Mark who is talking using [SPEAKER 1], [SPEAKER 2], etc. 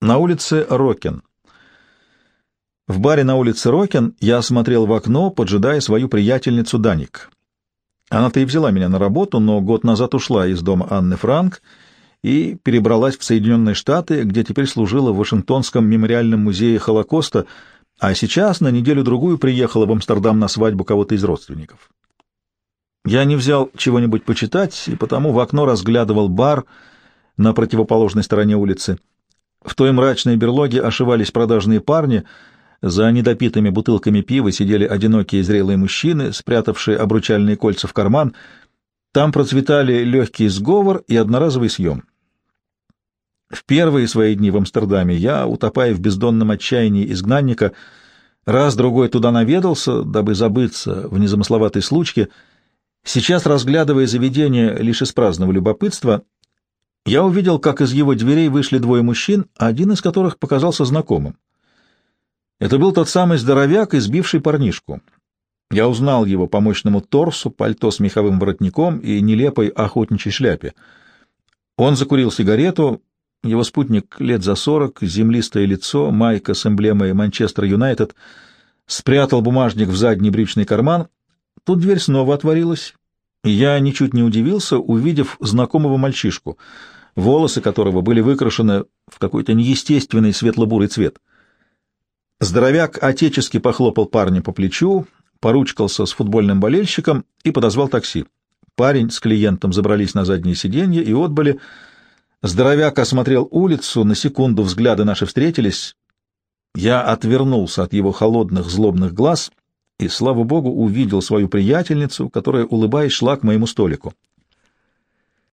[SPEAKER 1] На улице Рокен. В баре на улице Рокен я смотрел в окно, поджидая свою приятельницу Даник. Она-то и взяла меня на работу, но год назад ушла из дома Анны Франк и перебралась в Соединенные Штаты, где теперь служила в Вашингтонском мемориальном музее Холокоста, а сейчас на неделю-другую приехала в Амстердам на свадьбу кого-то из родственников. Я не взял чего-нибудь почитать, и потому в окно разглядывал бар на противоположной стороне улицы. В той мрачной берлоге ошивались продажные парни, за недопитыми бутылками пива сидели одинокие зрелые мужчины, спрятавшие обручальные кольца в карман. Там процветали легкий сговор и одноразовый съем. В первые свои дни в Амстердаме я, утопая в бездонном отчаянии изгнанника, раз-другой туда наведался, дабы забыться в незамысловатой случке. Сейчас, разглядывая заведение лишь из праздного любопытства, я увидел, как из его дверей вышли двое мужчин, один из которых показался знакомым. Это был тот самый здоровяк, избивший парнишку. Я узнал его по мощному торсу, пальто с меховым воротником и нелепой охотничьей шляпе. Он закурил сигарету, его спутник лет за сорок, землистое лицо, майка с эмблемой Манчестер Юнайтед, спрятал бумажник в задний брючный карман. Тут дверь снова отворилась, и я ничуть не удивился, увидев знакомого мальчишку — волосы которого были выкрашены в какой-то неестественный светло-бурый цвет. Здоровяк отечески похлопал парня по плечу, поручкался с футбольным болельщиком и подозвал такси. Парень с клиентом забрались на заднее сиденье и отбыли. Здоровяк осмотрел улицу, на секунду взгляды наши встретились. Я отвернулся от его холодных злобных глаз и, слава богу, увидел свою приятельницу, которая, улыбаясь, шла к моему столику.